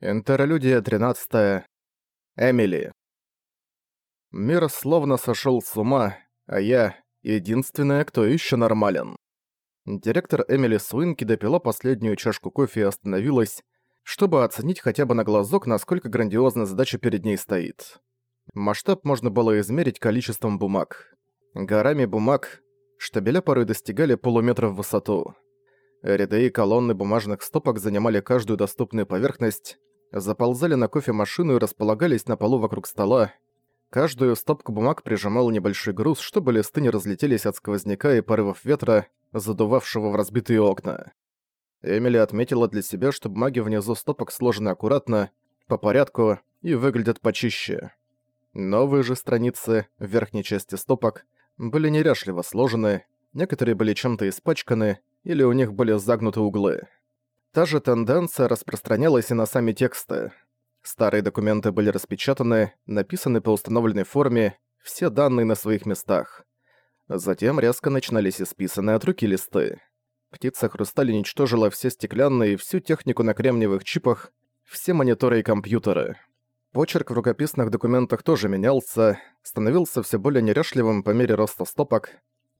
Интерлюдия 13. Эмили. Мир словно сошел с ума, а я — единственная, кто еще нормален. Директор Эмили Суинки допила последнюю чашку кофе и остановилась, чтобы оценить хотя бы на глазок, насколько грандиозная задача перед ней стоит. Масштаб можно было измерить количеством бумаг. Горами бумаг штабеля порой достигали полуметра в высоту. Ряды и колонны бумажных стопок занимали каждую доступную поверхность, заползали на кофемашину и располагались на полу вокруг стола. Каждую стопку бумаг прижимал небольшой груз, чтобы листы не разлетелись от сквозняка и порывов ветра, задувавшего в разбитые окна. Эмили отметила для себя, что бумаги внизу стопок сложены аккуратно, по порядку и выглядят почище. Новые же страницы в верхней части стопок были неряшливо сложены, некоторые были чем-то испачканы или у них были загнуты углы. Та же тенденция распространялась и на сами тексты. Старые документы были распечатаны, написаны по установленной форме, все данные на своих местах. Затем резко начинались исписанные от руки листы. Птица Хрусталь уничтожила все стеклянные и всю технику на кремниевых чипах, все мониторы и компьютеры. Почерк в рукописных документах тоже менялся, становился все более неряшливым по мере роста стопок.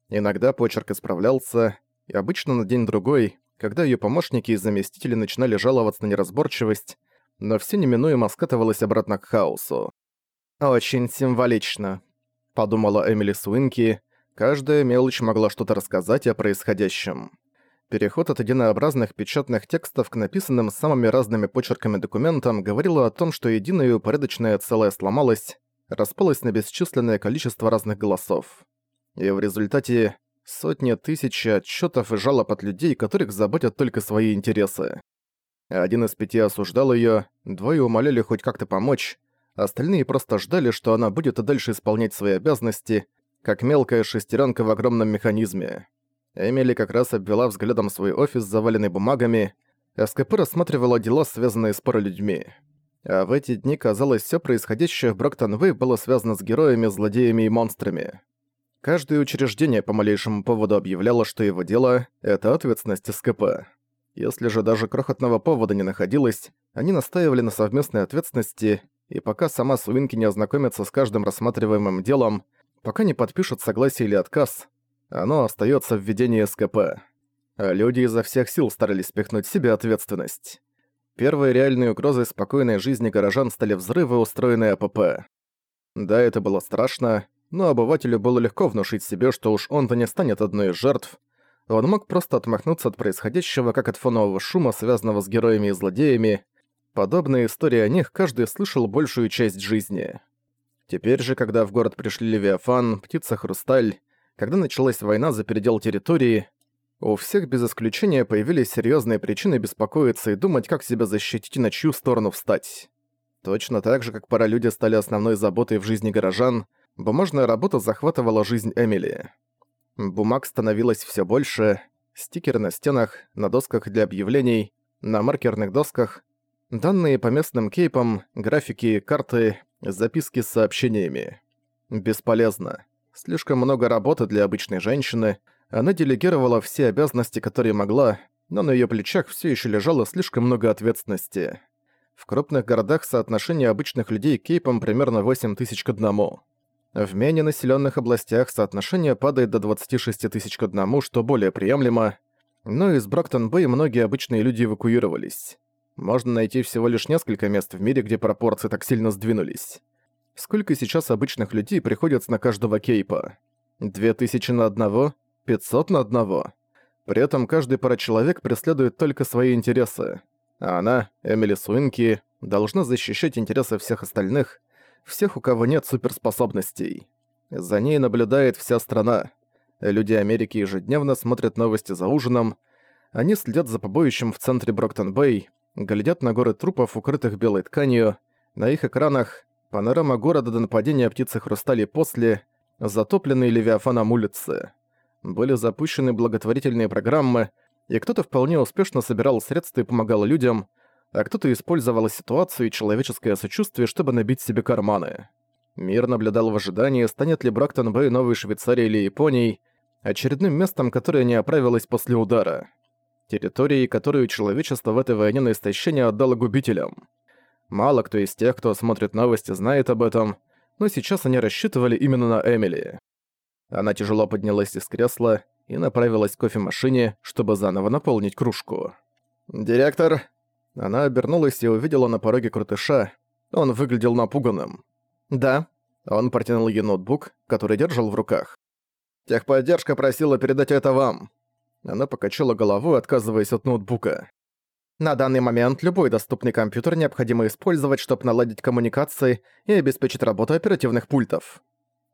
Иногда почерк исправлялся, и обычно на день-другой когда ее помощники и заместители начинали жаловаться на неразборчивость, но все неминуемо скатывалось обратно к хаосу. «Очень символично», — подумала Эмили Суинки. Каждая мелочь могла что-то рассказать о происходящем. Переход от единообразных печатных текстов к написанным самыми разными почерками документам говорил о том, что единое и упорядоченное целое сломалось, распалось на бесчисленное количество разных голосов. И в результате Сотни тысяч отчетов и жалоб от людей, которых заботят только свои интересы. Один из пяти осуждал ее, двое умоляли хоть как-то помочь, остальные просто ждали, что она будет и дальше исполнять свои обязанности, как мелкая шестеренка в огромном механизме. Эмили как раз обвела взглядом свой офис, заваленный бумагами. СКП рассматривала дела, связанные с паралюдьми. А в эти дни, казалось, все происходящее в Броктон-Вэй было связано с героями, злодеями и монстрами. Каждое учреждение по малейшему поводу объявляло, что его дело – это ответственность СКП. Если же даже крохотного повода не находилось, они настаивали на совместной ответственности, и пока сама Суинки не ознакомится с каждым рассматриваемым делом, пока не подпишут согласие или отказ, оно остается в ведении СКП. А люди изо всех сил старались спихнуть себе ответственность. Первой реальной угрозой спокойной жизни горожан стали взрывы, устроенные АПП. Да, это было страшно, но обывателю было легко внушить себе, что уж он-то не станет одной из жертв. Он мог просто отмахнуться от происходящего, как от фонового шума, связанного с героями и злодеями. Подобные истории о них каждый слышал большую часть жизни. Теперь же, когда в город пришли Левиафан, Птица Хрусталь, когда началась война за передел территории, у всех без исключения появились серьезные причины беспокоиться и думать, как себя защитить и на чью сторону встать. Точно так же, как пара люди стали основной заботой в жизни горожан, Бумажная работа захватывала жизнь Эмили. Бумаг становилось все больше, стикеры на стенах, на досках для объявлений, на маркерных досках, данные по местным кейпам, графики, карты, записки с сообщениями. Бесполезно. Слишком много работы для обычной женщины, она делегировала все обязанности, которые могла, но на её плечах всё ещё лежало слишком много ответственности. В крупных городах соотношение обычных людей к кейпам примерно 8 тысяч к одному. В менее населенных областях соотношение падает до 26 тысяч к одному, что более приемлемо, но из Броктон-Бэй многие обычные люди эвакуировались. Можно найти всего лишь несколько мест в мире, где пропорции так сильно сдвинулись. Сколько сейчас обычных людей приходится на каждого кейпа? Две тысячи на одного? Пятьсот на одного? При этом каждый пара человек преследует только свои интересы. А она, Эмили Суинки, должна защищать интересы всех остальных, всех, у кого нет суперспособностей. За ней наблюдает вся страна. Люди Америки ежедневно смотрят новости за ужином. Они следят за побоищем в центре Броктон-Бэй, глядят на горы трупов, укрытых белой тканью. На их экранах панорама города до нападения птицы Хрустали после, затопленные Левиафаном улицы. Были запущены благотворительные программы, и кто-то вполне успешно собирал средства и помогал людям, а кто-то использовал ситуацию и человеческое сочувствие, чтобы набить себе карманы. Мир наблюдал в ожидании, станет ли Брактон-Бэй новой Швейцарией или Японией, очередным местом, которое не оправилось после удара. Территорией, которую человечество в этой войне на истощение отдало губителям. Мало кто из тех, кто смотрит новости, знает об этом, но сейчас они рассчитывали именно на Эмили. Она тяжело поднялась из кресла и направилась к кофемашине, чтобы заново наполнить кружку. «Директор!» Она обернулась и увидела на пороге крутыша. Он выглядел напуганным. «Да». Он протянул ей ноутбук, который держал в руках. «Техподдержка просила передать это вам». Она покачала головой, отказываясь от ноутбука. На данный момент любой доступный компьютер необходимо использовать, чтобы наладить коммуникации и обеспечить работу оперативных пультов.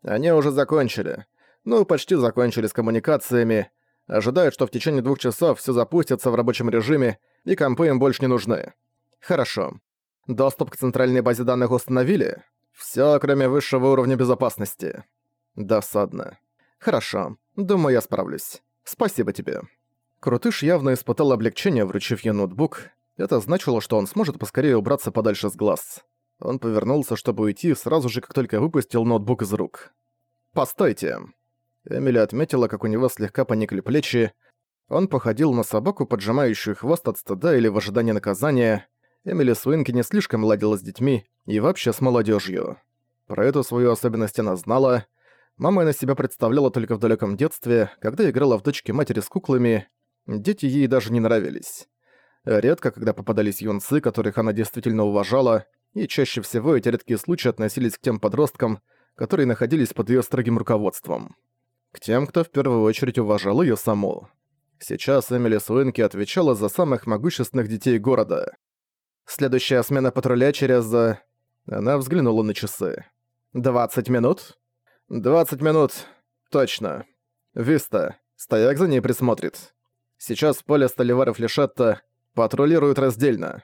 Они уже закончили. Ну, почти закончили с коммуникациями. Ожидают, что в течение двух часов все запустится в рабочем режиме, и компы им больше не нужны. Хорошо. Доступ к центральной базе данных установили? Все, кроме высшего уровня безопасности. Досадно. Хорошо. Думаю, я справлюсь. Спасибо тебе. Крутыш явно испытал облегчение, вручив ей ноутбук. Это значило, что он сможет поскорее убраться подальше с глаз. Он повернулся, чтобы уйти, сразу же, как только выпустил ноутбук из рук. «Постойте!» Эмили отметила, как у него слегка поникли плечи. Он походил на собаку, поджимающую хвост от стыда или в ожидании наказания. Эмили Суинки не слишком ладила с детьми и вообще с молодежью. Про эту свою особенность она знала. Мама она себя представляла только в далеком детстве, когда играла в дочке матери с куклами, Дети ей даже не нравились. Редко, когда попадались юнцы, которых она действительно уважала, и чаще всего эти редкие случаи относились к тем подросткам, которые находились под её строгим руководством. К тем, кто в первую очередь уважал её саму. Сейчас Эмили Суинки отвечала за самых могущественных детей города. «Следующая смена патруля через...» э, Она взглянула на часы. «Двадцать минут?» «Двадцать минут. Точно. Виста. Стояк за ней присмотрит. Сейчас поле Столиваров Флешетта патрулируют раздельно.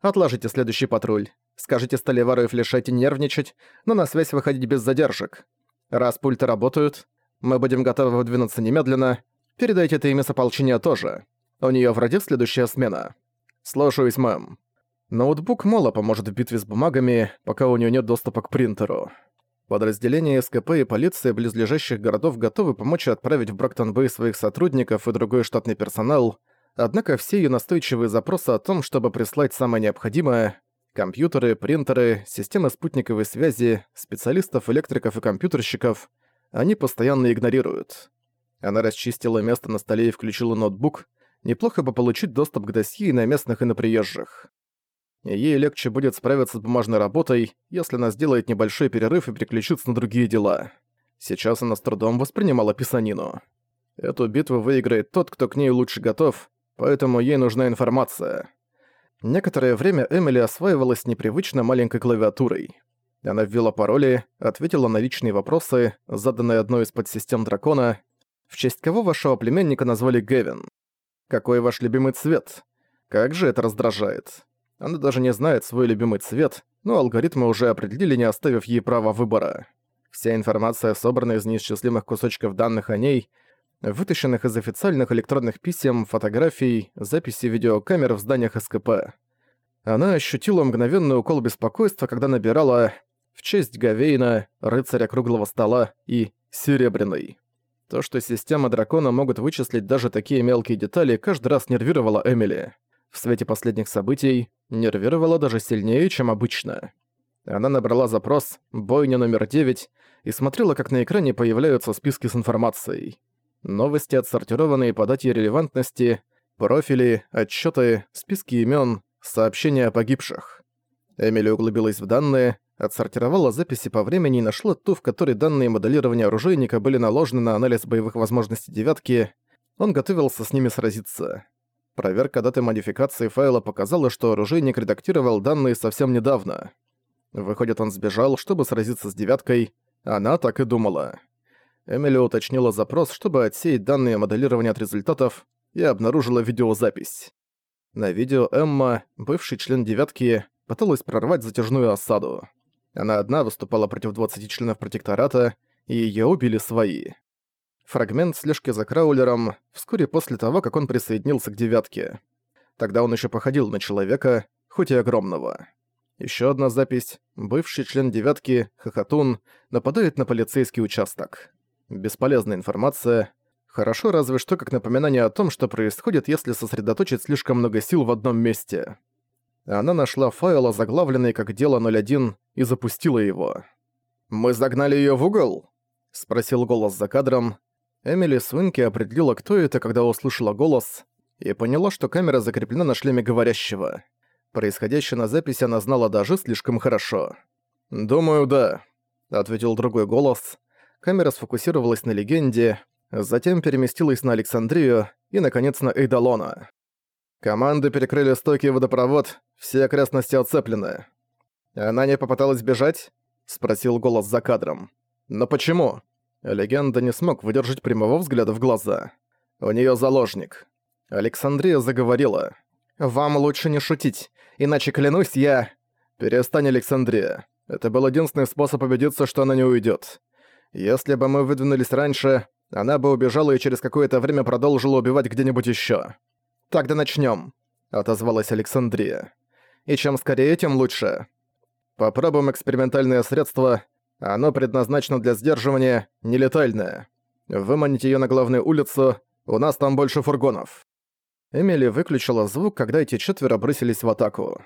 Отложите следующий патруль. Скажите Столивару и Флешетте нервничать, но на связь выходить без задержек. Раз пульты работают, мы будем готовы выдвинуться немедленно. Передайте это имя с тоже. У неё вроде следующая смена. Слушаюсь, мэм. Ноутбук мало поможет в битве с бумагами, пока у неё нет доступа к принтеру. Подразделения СКП и полиция близлежащих городов готовы помочь отправить в Брактон-Бэй своих сотрудников и другой штатный персонал, однако все ее настойчивые запросы о том, чтобы прислать самое необходимое – компьютеры, принтеры, системы спутниковой связи, специалистов, электриков и компьютерщиков – они постоянно игнорируют. Она расчистила место на столе и включила ноутбук. Неплохо бы получить доступ к досье на местных и на приезжих. Ей легче будет справиться с бумажной работой, если она сделает небольшой перерыв и переключится на другие дела. Сейчас она с трудом воспринимала писанину. Эту битву выиграет тот, кто к ней лучше готов, поэтому ей нужна информация. Некоторое время Эмили осваивалась непривычно маленькой клавиатурой. Она ввела пароли, ответила на личные вопросы, заданные одной из подсистем дракона. В честь кого вашего племянника назвали Гевин? Какой ваш любимый цвет? Как же это раздражает. Она даже не знает свой любимый цвет, но алгоритмы уже определили, не оставив ей права выбора. Вся информация собрана из неисчислимых кусочков данных о ней, вытащенных из официальных электронных писем, фотографий, записей видеокамер в зданиях СКП. Она ощутила мгновенный укол беспокойства, когда набирала «В честь Гавейна», «Рыцаря круглого стола» и «Серебряный». То, что система дракона могут вычислить даже такие мелкие детали, каждый раз нервировало Эмили в свете последних событий нервировала даже сильнее, чем обычно. Она набрала запрос «Бойня номер 9» и смотрела, как на экране появляются списки с информацией. Новости, отсортированные по дате релевантности, профили, отчеты, списки имен, сообщения о погибших. Эмили углубилась в данные, отсортировала записи по времени и нашла ту, в которой данные моделирования оружейника были наложены на анализ боевых возможностей девятки. Он готовился с ними сразиться. Проверка даты модификации файла показала, что оружейник редактировал данные совсем недавно. Выходит, он сбежал, чтобы сразиться с девяткой. Она так и думала. Эмили уточнила запрос, чтобы отсеять данные моделирования от результатов, и обнаружила видеозапись. На видео Эмма, бывший член девятки, пыталась прорвать затяжную осаду. Она одна выступала против 20 членов протектората, и её убили свои. Фрагмент слежки за Краулером вскоре после того, как он присоединился к девятке. Тогда он еще походил на человека, хоть и огромного. Еще одна запись. Бывший член девятки, Хохотун, нападает на полицейский участок. Бесполезная информация. Хорошо разве что как напоминание о том, что происходит, если сосредоточить слишком много сил в одном месте. Она нашла файл, озаглавленный как «Дело 01», и запустила его. «Мы загнали её в угол?» — спросил голос за кадром. Эмили Свинки определила, кто это, когда услышала голос, и поняла, что камера закреплена на шлеме говорящего. Происходящее на записи она знала даже слишком хорошо. «Думаю, да», — ответил другой голос. Камера сфокусировалась на легенде, затем переместилась на Александрию и, наконец, на Эйдалона. Команды перекрыли стойкий водопровод, все окрестности оцеплены. «Она не попыталась бежать?» — спросил голос за кадром. «Но почему?» Легенда не смог выдержать прямого взгляда в глаза. «У неё заложник». Александрия заговорила. «Вам лучше не шутить, иначе, клянусь, я...» «Перестань, Александрия. Это был единственный способ убедиться, что она не уйдет. Если бы мы выдвинулись раньше, она бы убежала и через какое-то время продолжила убивать где-нибудь еще. «Тогда начнем, отозвалась Александрия. «И чем скорее, тем лучше. Попробуем экспериментальное средство. Оно предназначено для сдерживания, нелетальное. Выманить ее на главную улицу, у нас там больше фургонов». Эмили выключила звук, когда эти четверо бросились в атаку.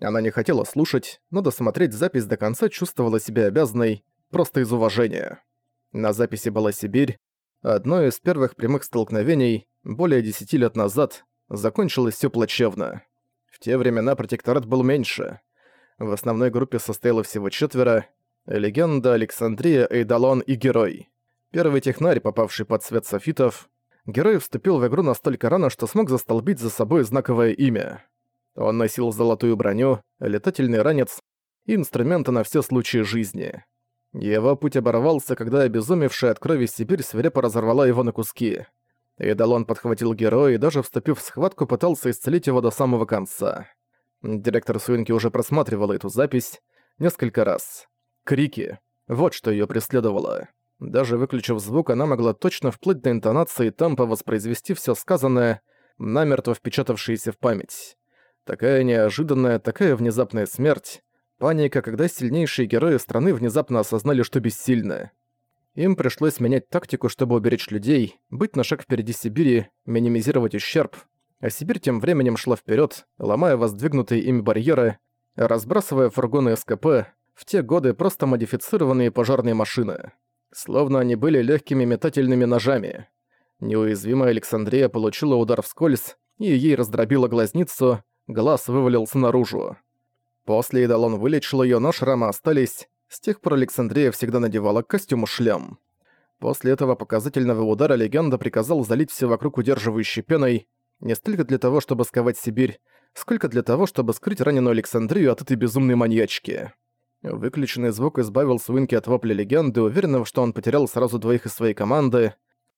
Она не хотела слушать, но досмотреть запись до конца чувствовала себя обязанной, просто из уважения. На записи была Сибирь. Одно из первых прямых столкновений, более десяти лет назад, закончилось все плачевно. В те времена протекторат был меньше. В основной группе состояло всего четверо. Легенда, Александрия, Эйдалон и Герой. Первый технарь, попавший под свет софитов, герой вступил в игру настолько рано, что смог застолбить за собой знаковое имя. Он носил золотую броню, летательный ранец и инструменты на все случаи жизни. Его путь оборвался, когда обезумевшая от крови Сибирь свирепо разорвала его на куски. Идалон подхватил героя и даже вступив в схватку, пытался исцелить его до самого конца. Директор Суинки уже просматривала эту запись несколько раз. Крики. Вот что ее преследовало. Даже выключив звук, она могла точно вплыть до интонации и темпа воспроизвести все сказанное, намертво впечатавшееся в память. Такая неожиданная, такая внезапная смерть. Паника, когда сильнейшие герои страны внезапно осознали, что бессильны. Им пришлось менять тактику, чтобы уберечь людей, быть на шаг впереди Сибири, минимизировать ущерб, а Сибирь тем временем шла вперед, ломая воздвигнутые ими барьеры, разбрасывая фургоны СКП, в те годы просто модифицированные пожарные машины. Словно они были легкими метательными ножами. Неуязвимая Александрия получила удар вскользь, и ей раздробила глазницу, глаз вывалился наружу. После Идалон вылечил её, но шрамы остались, с тех пор Александрия всегда надевала костюм-шлем. После этого показательного удара легенда приказал залить все вокруг удерживающей пеной, не столько для того, чтобы сковать Сибирь, сколько для того, чтобы скрыть раненую Александрию от этой безумной маньячки. Выключенный звук избавил Суинки от вопля легенды, уверенного, что он потерял сразу двоих из своей команды.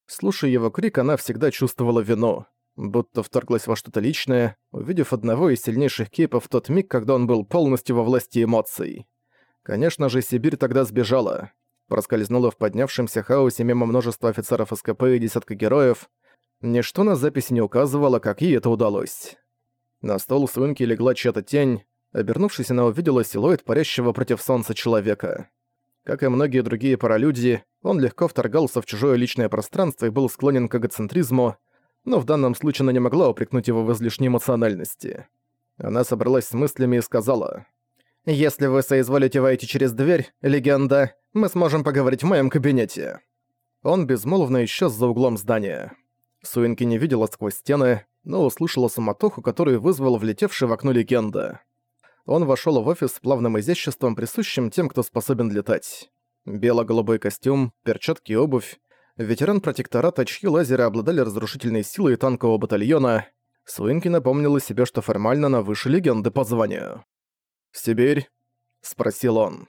Слушая его крик, она всегда чувствовала вину будто вторглась во что-то личное, увидев одного из сильнейших кейпов в тот миг, когда он был полностью во власти эмоций. Конечно же, Сибирь тогда сбежала. Проскользнула в поднявшемся хаосе мимо множества офицеров СКП и десятка героев. Ничто на записи не указывало, как ей это удалось. На стол Суинки легла чья-то тень. Обернувшись, она увидела силуэт парящего против солнца человека. Как и многие другие паралюди, он легко вторгался в чужое личное пространство и был склонен к эгоцентризму, но в данном случае она не могла упрекнуть его в излишней эмоциональности. Она собралась с мыслями и сказала, «Если вы соизволите войти через дверь, легенда, мы сможем поговорить в моем кабинете». Он безмолвно исчез за углом здания. Суинки не видела сквозь стены, но услышала суматоху, которую вызвал влетевший в окно легенда. Он вошел в офис с плавным изяществом, присущим тем, кто способен летать. Бело-голубой костюм, перчатки и обувь, ветеран протектората, чьи лазеры обладали разрушительной силой танкового батальона, Суинки напомнила себе, что формально она выше легенды по званию. «Сибирь?» — спросил он.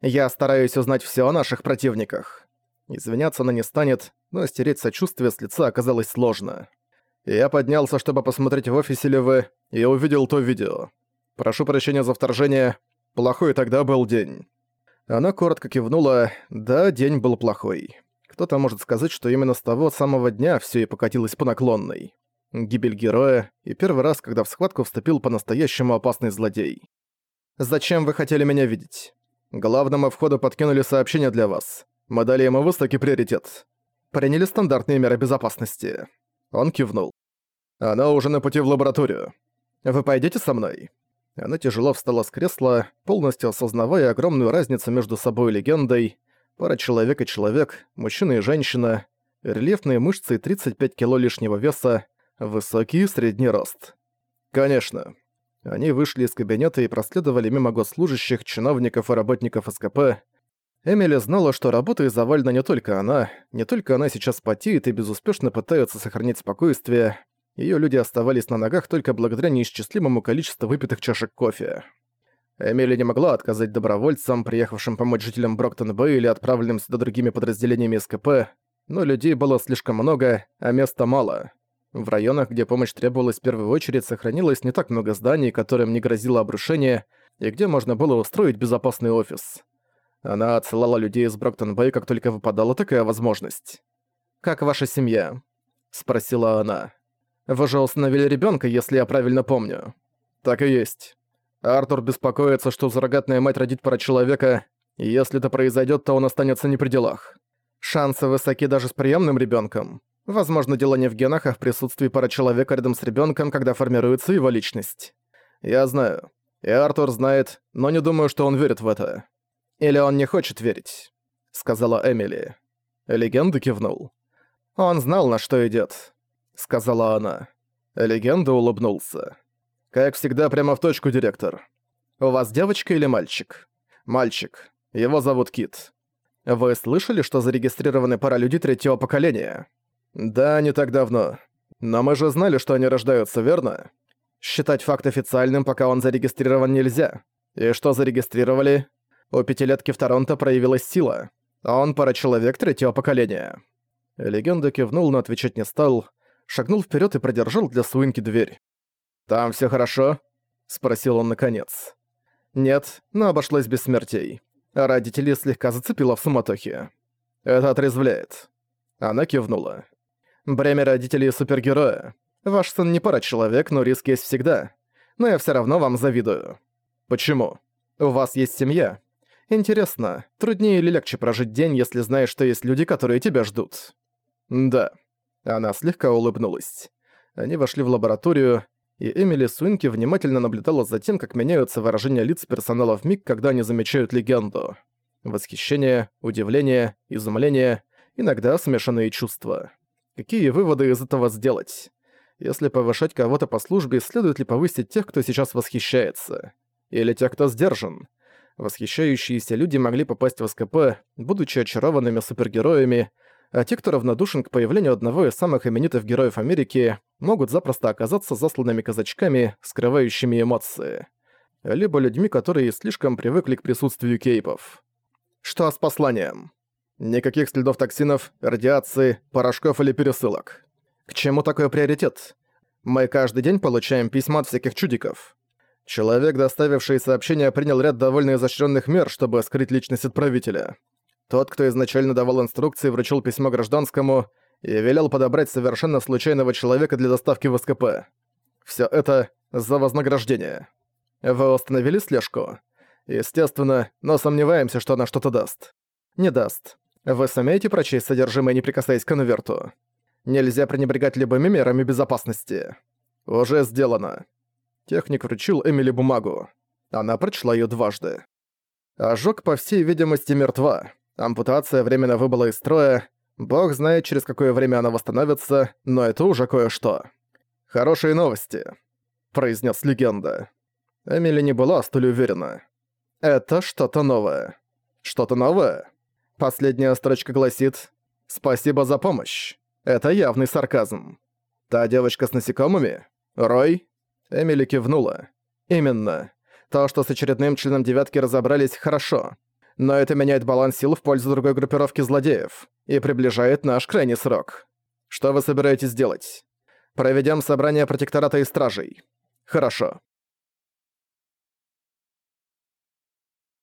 «Я стараюсь узнать все о наших противниках». Извиняться она не станет, но стереть сочувствие с лица оказалось сложно. Я поднялся, чтобы посмотреть в офисе ли вы, и увидел то видео. Прошу прощения за вторжение. Плохой тогда был день. Она коротко кивнула, да, день был плохой. Кто-то может сказать, что именно с того самого дня все и покатилось по наклонной. Гибель героя и первый раз, когда в схватку вступил по-настоящему опасный злодей. «Зачем вы хотели меня видеть? Главному входу подкинули сообщение для вас. Мы дали ему высокий приоритет. Приняли стандартные меры безопасности». Он кивнул. «Она уже на пути в лабораторию. Вы пойдете со мной?» Она тяжело встала с кресла, полностью осознавая огромную разницу между собой и легендой. Пара человек и человек, мужчина и женщина, рельефные мышцы и 35 кило лишнего веса, высокий и средний рост. Конечно. Они вышли из кабинета и проследовали мимо госслужащих, чиновников и работников СКП. Эмили знала, что работает завалена не только она, не только она сейчас потеет и безуспешно пытается сохранить спокойствие, Её люди оставались на ногах только благодаря неисчислимому количеству выпитых чашек кофе. Эмили не могла отказать добровольцам, приехавшим помочь жителям Броктон-Бэй или отправленным сюда другими подразделениями СКП, но людей было слишком много, а места мало. В районах, где помощь требовалась в первую очередь, сохранилось не так много зданий, которым не грозило обрушение, и где можно было устроить безопасный офис. Она отсылала людей из Броктон-Бэй, как только выпадала такая возможность. «Как ваша семья?» — спросила она. Вы же установили ребенка, если я правильно помню. Так и есть. Артур беспокоится, что зарогатная мать родит пара человека, и если это произойдет, то он останется не при делах. Шансы высоки даже с приемным ребенком. Возможно, дело не в генах, а в присутствии пара человека рядом с ребенком, когда формируется его личность. Я знаю. И Артур знает, но не думаю, что он верит в это. Или он не хочет верить, сказала Эмили. Легенда кивнул. Он знал, на что идет сказала она. Легенда улыбнулся. «Как всегда, прямо в точку, директор. У вас девочка или мальчик?» «Мальчик. Его зовут Кит. Вы слышали, что зарегистрированы пара людей третьего поколения?» «Да, не так давно. Но мы же знали, что они рождаются, верно? Считать факт официальным, пока он зарегистрирован, нельзя. И что зарегистрировали? У пятилетки в Торонто проявилась сила. Он пара человек третьего поколения». Легенда кивнул, но отвечать не стал шагнул вперед и продержал для Суинки дверь. «Там все хорошо?» — спросил он наконец. «Нет, но обошлось без смертей. А родителей слегка зацепило в суматохе. Это отрезвляет». Она кивнула. «Бремя родителей супергероя. Ваш сын не пара человек, но риск есть всегда. Но я все равно вам завидую. Почему? У вас есть семья. Интересно, труднее или легче прожить день, если знаешь, что есть люди, которые тебя ждут?» «Да», она слегка улыбнулась. Они вошли в лабораторию, и Эмили Суинки внимательно наблюдала за тем, как меняются выражения лиц персонала в миг, когда они замечают легенду. Восхищение, удивление, изумление, иногда смешанные чувства. Какие выводы из этого сделать? Если повышать кого-то по службе, следует ли повысить тех, кто сейчас восхищается? Или тех, кто сдержан? Восхищающиеся люди могли попасть в СКП, будучи очарованными супергероями, а те, кто равнодушен к появлению одного из самых именитых героев Америки, могут запросто оказаться засланными казачками, скрывающими эмоции. Либо людьми, которые слишком привыкли к присутствию кейпов. Что с посланием? Никаких следов токсинов, радиации, порошков или пересылок. К чему такой приоритет? Мы каждый день получаем письма от всяких чудиков. Человек, доставивший сообщение, принял ряд довольно изощренных мер, чтобы скрыть личность отправителя. Тот, кто изначально давал инструкции, вручил письмо гражданскому и велел подобрать совершенно случайного человека для доставки в СКП. Всё это за вознаграждение. Вы установили слежку? Естественно, но сомневаемся, что она что-то даст. Не даст. Вы сумеете прочесть содержимое, не прикасаясь к конверту? Нельзя пренебрегать любыми мерами безопасности. Уже сделано. Техник вручил Эмили бумагу. Она прочла её дважды. Ожог, по всей видимости, мертва. Ампутация временно выбыла из строя. Бог знает, через какое время она восстановится, но это уже кое-что. «Хорошие новости», — произнес легенда. Эмили не была столь уверена. «Это что-то новое». «Что-то новое?» Последняя строчка гласит «Спасибо за помощь». Это явный сарказм. «Та девочка с насекомыми? Рой?» Эмили кивнула. «Именно. То, что с очередным членом девятки разобрались, хорошо но это меняет баланс сил в пользу другой группировки злодеев и приближает наш крайний срок. Что вы собираетесь делать? Проведем собрание протектората и стражей. Хорошо.